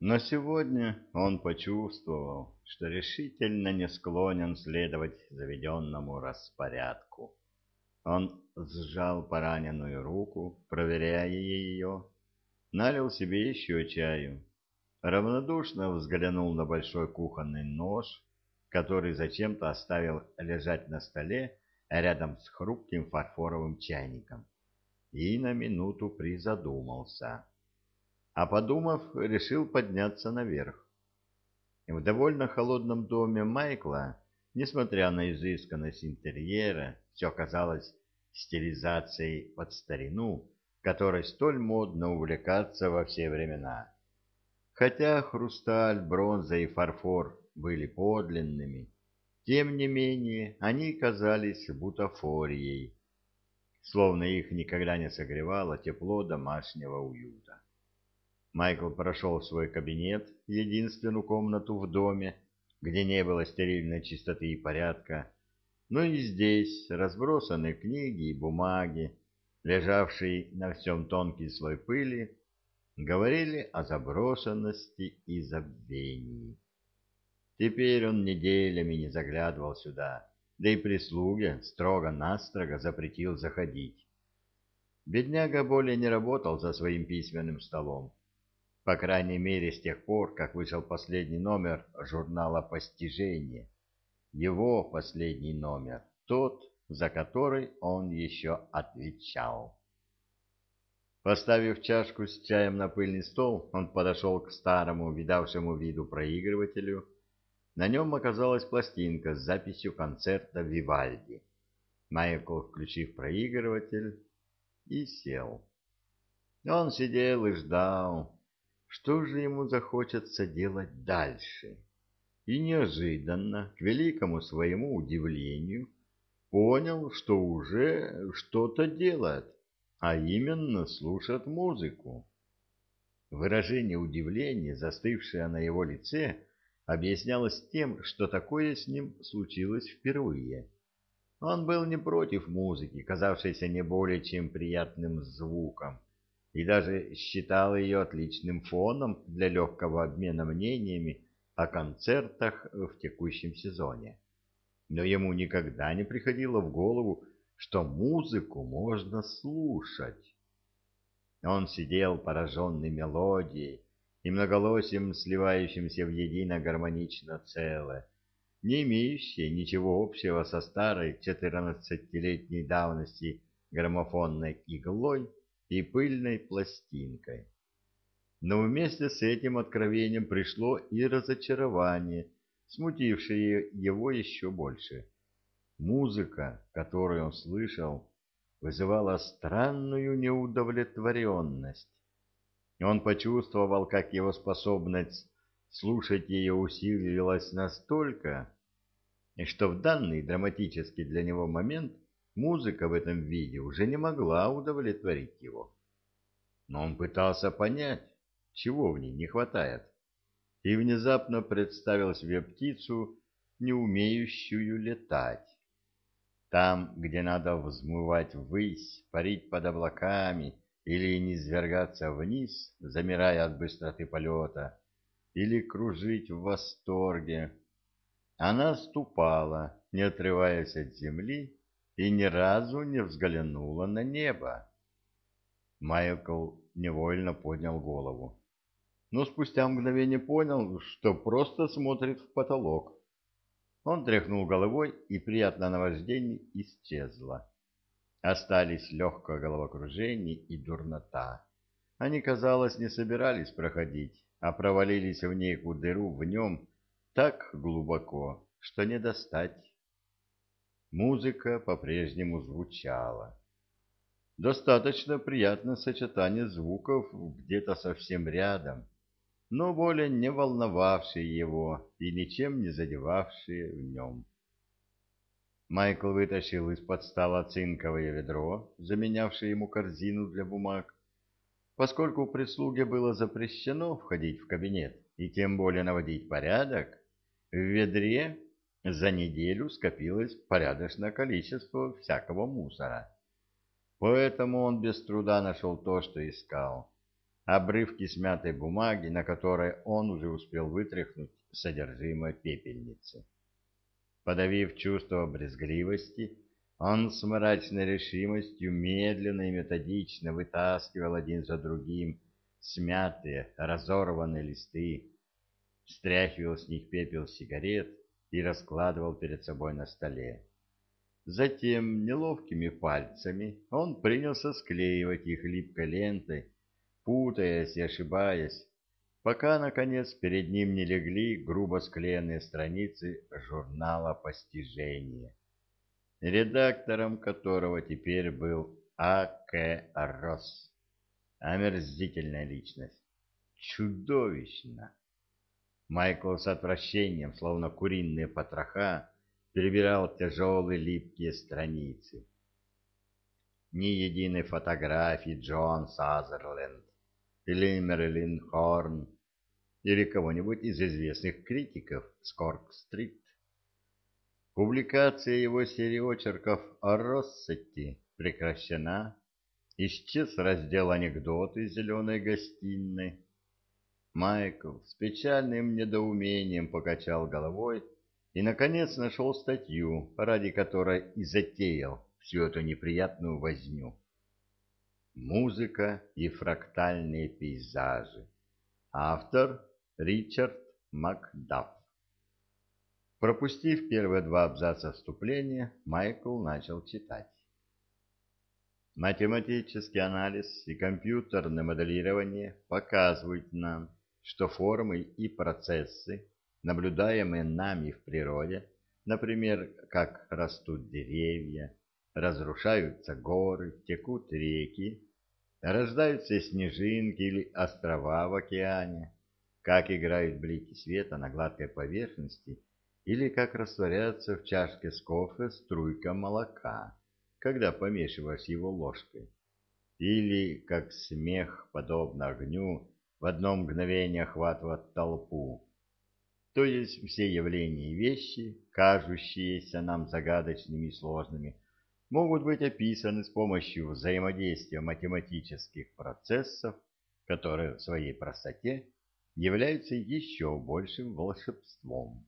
Но сегодня он почувствовал, что решительно не склонен следовать заведенному распорядку. Он сжал пораненную руку, проверяя ее, налил себе еще чаю, равнодушно взглянул на большой кухонный нож, который зачем-то оставил лежать на столе рядом с хрупким фарфоровым чайником, и на минуту призадумался а подумав, решил подняться наверх. В довольно холодном доме Майкла, несмотря на изысканность интерьера, все казалось стилизацией под старину, которой столь модно увлекаться во все времена. Хотя хрусталь, бронза и фарфор были подлинными, тем не менее они казались бутафорией, словно их никогда не согревало тепло домашнего уюта. Майкл прошел в свой кабинет, единственную комнату в доме, где не было стерильной чистоты и порядка, но и здесь разбросаны книги и бумаги, лежавшие на всем тонкий слой пыли, говорили о заброшенности и забвении. Теперь он неделями не заглядывал сюда, да и прислуге строго-настрого запретил заходить. Бедняга более не работал за своим письменным столом по крайней мере с тех пор, как вышел последний номер журнала «Постижение». Его последний номер, тот, за который он еще отвечал. Поставив чашку с чаем на пыльный стол, он подошел к старому, видавшему виду проигрывателю. На нем оказалась пластинка с записью концерта Вивальди. Майкл, включив проигрыватель, и сел. Он сидел и ждал, что же ему захочется делать дальше. И неожиданно, к великому своему удивлению, понял, что уже что-то делает, а именно слушает музыку. Выражение удивления, застывшее на его лице, объяснялось тем, что такое с ним случилось впервые. Он был не против музыки, казавшейся не более чем приятным звуком, и даже считал ее отличным фоном для легкого обмена мнениями о концертах в текущем сезоне. Но ему никогда не приходило в голову, что музыку можно слушать. Он сидел пораженный мелодией и многолосием, сливающимся в едино гармонично целое, не имеющее ничего общего со старой четырнадцатилетней давности граммофонной иглой, и пыльной пластинкой. Но вместе с этим откровением пришло и разочарование, смутившее его еще больше. Музыка, которую он слышал, вызывала странную неудовлетворенность. Он почувствовал, как его способность слушать ее усилилась настолько, что в данный драматический для него момент – Музыка в этом виде уже не могла удовлетворить его. Но он пытался понять, чего в ней не хватает, и внезапно представил себе птицу, не умеющую летать. Там, где надо взмывать ввысь, парить под облаками или низвергаться вниз, замирая от быстроты полета, или кружить в восторге, она ступала, не отрываясь от земли, и ни разу не взглянула на небо. Майкл невольно поднял голову, но спустя мгновение понял, что просто смотрит в потолок. Он тряхнул головой, и приятное наваждение исчезло. Остались легкое головокружение и дурнота. Они, казалось, не собирались проходить, а провалились в некую дыру в нем так глубоко, что не достать. Музыка по-прежнему звучала. Достаточно приятное сочетание звуков где-то совсем рядом, но более не волновавшие его и ничем не задевавшие в нем. Майкл вытащил из-под стола цинковое ведро, заменявшее ему корзину для бумаг. Поскольку прислуге было запрещено входить в кабинет и тем более наводить порядок, в ведре за неделю скопилось порядочное количество всякого мусора. Поэтому он без труда нашел то, что искал. обрывки смятой бумаги, на которой он уже успел вытряхнуть содержимое пепельницы. Подавив чувство брезгливости, он с мрачной решимостью медленно и методично вытаскивал один за другим смятые, разорванные листы, стряхивал с них пепел сигарет и раскладывал перед собой на столе. Затем неловкими пальцами он принялся склеивать их липкой лентой, путаясь и ошибаясь, пока, наконец, перед ним не легли грубо склеенные страницы журнала «Постижение», редактором которого теперь был А.К. Росс. Омерзительная личность. Чудовищно. Майкл с отвращением, словно куриные потроха, перебирал тяжелые липкие страницы. Ни единой фотографии Джон Сазерленд или Мерлин Хорн или кого-нибудь из известных критиков с Корк-стрит. Публикация его серии очерков о Россетти прекращена. Исчез раздел анекдоты зеленой гостиной. Майкл с печальным недоумением покачал головой и, наконец, нашел статью, ради которой и затеял всю эту неприятную возню. Музыка и фрактальные пейзажи. Автор Ричард Макдафф. Пропустив первые два абзаца вступления, Майкл начал читать. Математический анализ и компьютерное моделирование показывают нам, что формы и процессы наблюдаемые нами в природе, например, как растут деревья, разрушаются горы, текут реки, рождаются снежинки или острова в океане, как играют блики света на гладкой поверхности или как растворяется в чашке с кофе струйка молока, когда помешиваешь его ложкой, или как смех, подобно огню, в одно мгновение охватывает толпу, то есть все явления и вещи, кажущиеся нам загадочными и сложными, могут быть описаны с помощью взаимодействия математических процессов, которые в своей простоте являются еще большим волшебством.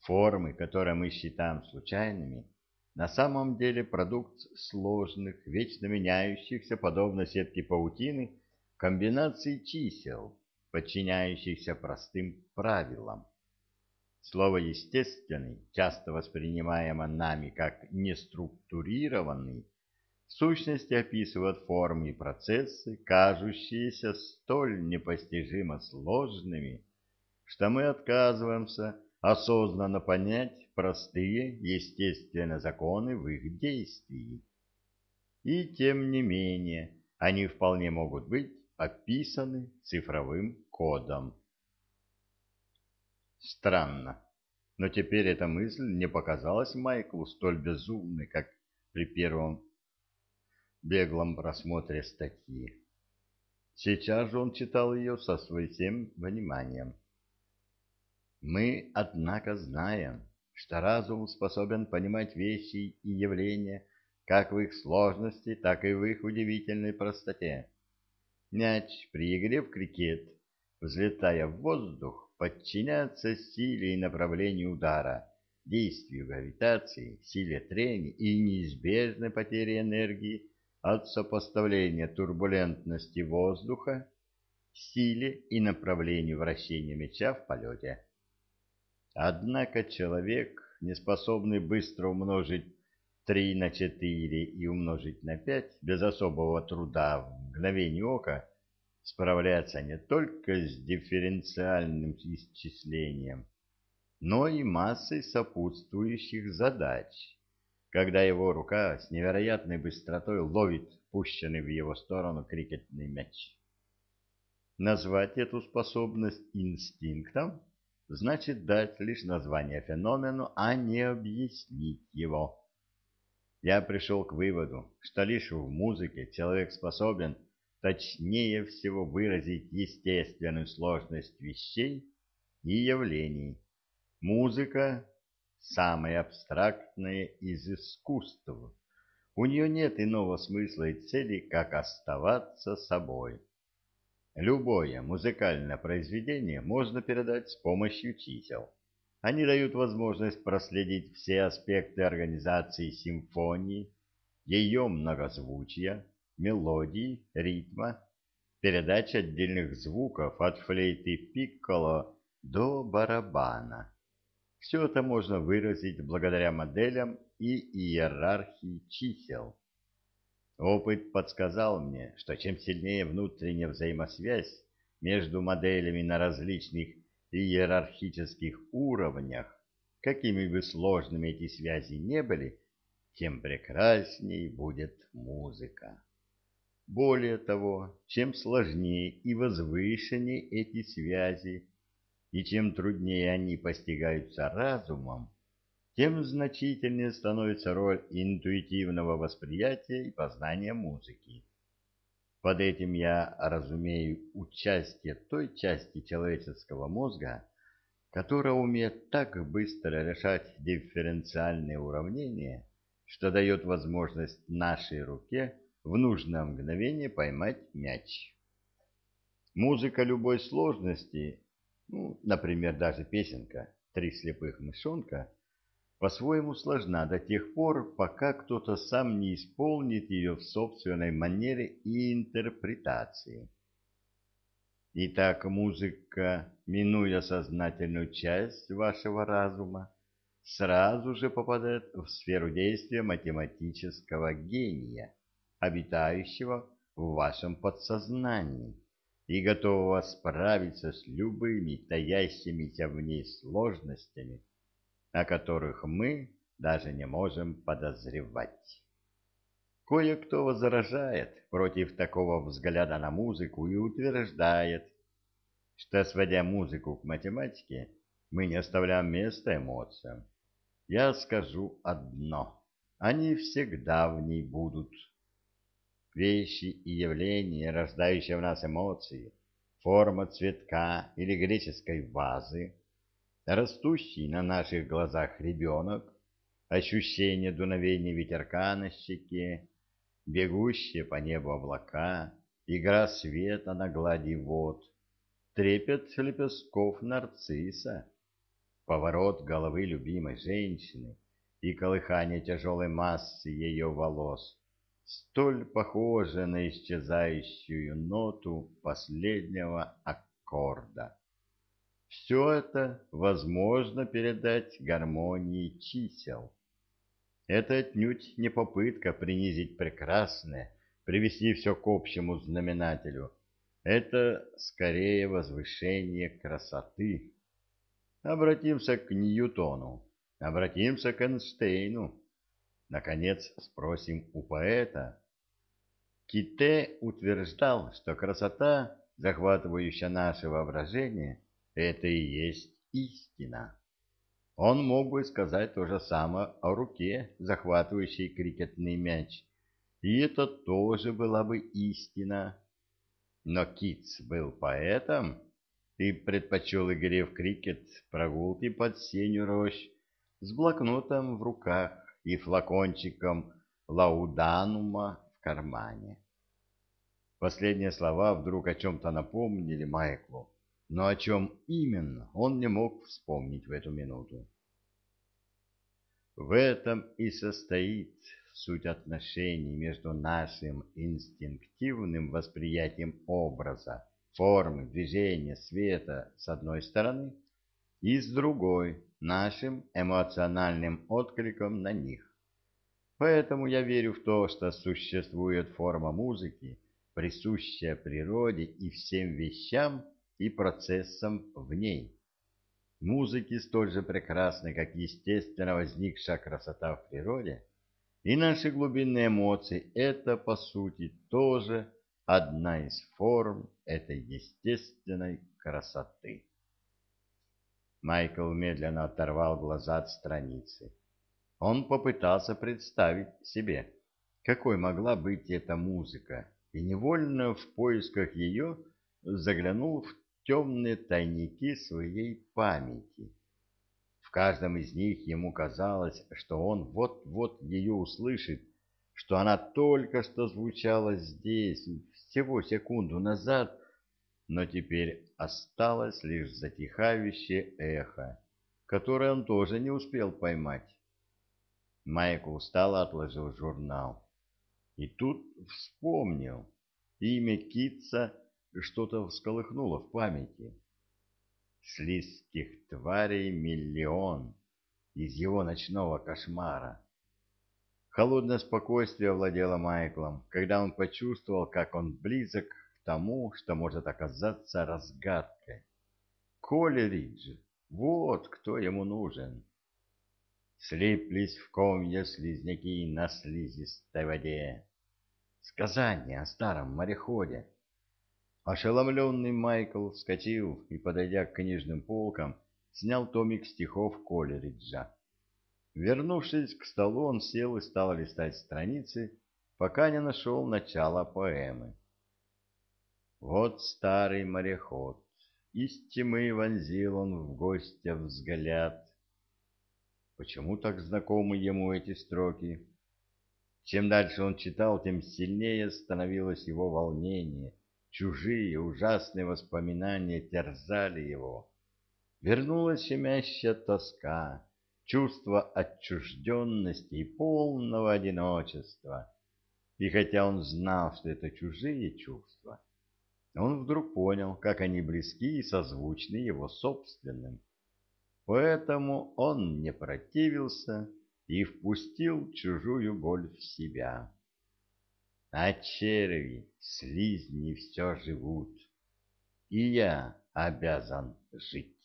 Формы, которые мы считаем случайными, на самом деле продукт сложных, вечно меняющихся, подобно сетке паутины, комбинаций чисел, подчиняющихся простым правилам. Слово «естественный», часто воспринимаемо нами как неструктурированный, в сущности описывает формы и процессы, кажущиеся столь непостижимо сложными, что мы отказываемся осознанно понять простые естественные законы в их действии. И тем не менее, они вполне могут быть описаны цифровым кодом. Странно, но теперь эта мысль не показалась Майклу столь безумной, как при первом беглом просмотре статьи. Сейчас же он читал ее со своим вниманием. Мы, однако, знаем, что разум способен понимать вещи и явления как в их сложности, так и в их удивительной простоте. Мяч при игре в крикет, взлетая в воздух, подчиняется силе и направлению удара, действию гравитации, силе трения и неизбежной потере энергии от сопоставления турбулентности воздуха, силе и направлению вращения мяча в полете. Однако человек, не способный быстро умножить 3 на 4 и умножить на 5 без особого труда в мгновение ока, справляется не только с дифференциальным исчислением, но и массой сопутствующих задач, когда его рука с невероятной быстротой ловит пущенный в его сторону крикетный мяч. Назвать эту способность инстинктом значит дать лишь название феномену, а не объяснить его я пришел к выводу, что лишь в музыке человек способен точнее всего выразить естественную сложность вещей и явлений. Музыка – самое абстрактное из искусств. У нее нет иного смысла и цели, как оставаться собой. Любое музыкальное произведение можно передать с помощью чисел. Они дают возможность проследить все аспекты организации симфонии, ее многозвучия, мелодии, ритма, передачи отдельных звуков от флейты пикколо до барабана. Все это можно выразить благодаря моделям и иерархии чисел. Опыт подсказал мне, что чем сильнее внутренняя взаимосвязь между моделями на различных иерархических уровнях, какими бы сложными эти связи не были, тем прекрасней будет музыка. Более того, чем сложнее и возвышеннее эти связи, и чем труднее они постигаются разумом, тем значительнее становится роль интуитивного восприятия и познания музыки. Под этим я разумею участие той части человеческого мозга, которая умеет так быстро решать дифференциальные уравнения, что дает возможность нашей руке в нужное мгновение поймать мяч. Музыка любой сложности, ну, например, даже песенка «Три слепых мышонка», по-своему сложна до тех пор, пока кто-то сам не исполнит ее в собственной манере и интерпретации. Итак, музыка, минуя сознательную часть вашего разума, сразу же попадает в сферу действия математического гения, обитающего в вашем подсознании и готового справиться с любыми таящимися в ней сложностями, о которых мы даже не можем подозревать. Кое-кто возражает против такого взгляда на музыку и утверждает, что, сводя музыку к математике, мы не оставляем места эмоциям. Я скажу одно. Они всегда в ней будут. Вещи и явления, рождающие в нас эмоции, форма цветка или греческой вазы, растущий на наших глазах ребенок, ощущение дуновения ветерка на щеке, бегущие по небу облака, игра света на глади вод, трепет лепестков нарцисса, поворот головы любимой женщины и колыхание тяжелой массы ее волос, столь похоже на исчезающую ноту последнего аккорда. Все это возможно передать гармонии чисел. Это отнюдь не попытка принизить прекрасное, привести все к общему знаменателю. Это скорее возвышение красоты. Обратимся к Ньютону, обратимся к Эйнштейну. Наконец спросим у поэта. Ките утверждал, что красота, захватывающая наше воображение, это и есть истина. Он мог бы сказать то же самое о руке, захватывающей крикетный мяч, и это тоже была бы истина. Но Китс был поэтом и предпочел игре в крикет прогулки под сенью рощ с блокнотом в руках и флакончиком лауданума в кармане. Последние слова вдруг о чем-то напомнили Майклу но о чем именно он не мог вспомнить в эту минуту. В этом и состоит суть отношений между нашим инстинктивным восприятием образа, формы, движения, света с одной стороны и с другой нашим эмоциональным откликом на них. Поэтому я верю в то, что существует форма музыки, присущая природе и всем вещам, и процессом в ней. Музыки столь же прекрасны, как естественно возникшая красота в природе, и наши глубинные эмоции — это, по сути, тоже одна из форм этой естественной красоты. Майкл медленно оторвал глаза от страницы. Он попытался представить себе, какой могла быть эта музыка, и невольно в поисках ее заглянул в темные тайники своей памяти. В каждом из них ему казалось, что он вот-вот ее услышит, что она только что звучала здесь, всего секунду назад, но теперь осталось лишь затихающее эхо, которое он тоже не успел поймать. Майкл устало отложил журнал. И тут вспомнил. Имя Китца что-то всколыхнуло в памяти. Слизких тварей миллион из его ночного кошмара. Холодное спокойствие овладело Майклом, когда он почувствовал, как он близок к тому, что может оказаться разгадкой. Колеридж, вот кто ему нужен. Слиплись в комья слизняки на слизистой воде. Сказание о старом мореходе. Ошеломленный Майкл вскочил и, подойдя к книжным полкам, снял томик стихов Колериджа. Вернувшись к столу, он сел и стал листать страницы, пока не нашел начало поэмы. Вот старый мореход, из тьмы вонзил он в гостя взгляд. Почему так знакомы ему эти строки? Чем дальше он читал, тем сильнее становилось его волнение. Чужие ужасные воспоминания терзали его. Вернулась щемящая тоска, чувство отчужденности и полного одиночества. И хотя он знал, что это чужие чувства, он вдруг понял, как они близки и созвучны его собственным. Поэтому он не противился и впустил чужую боль в себя. А черви, слизни все живут, и я обязан жить.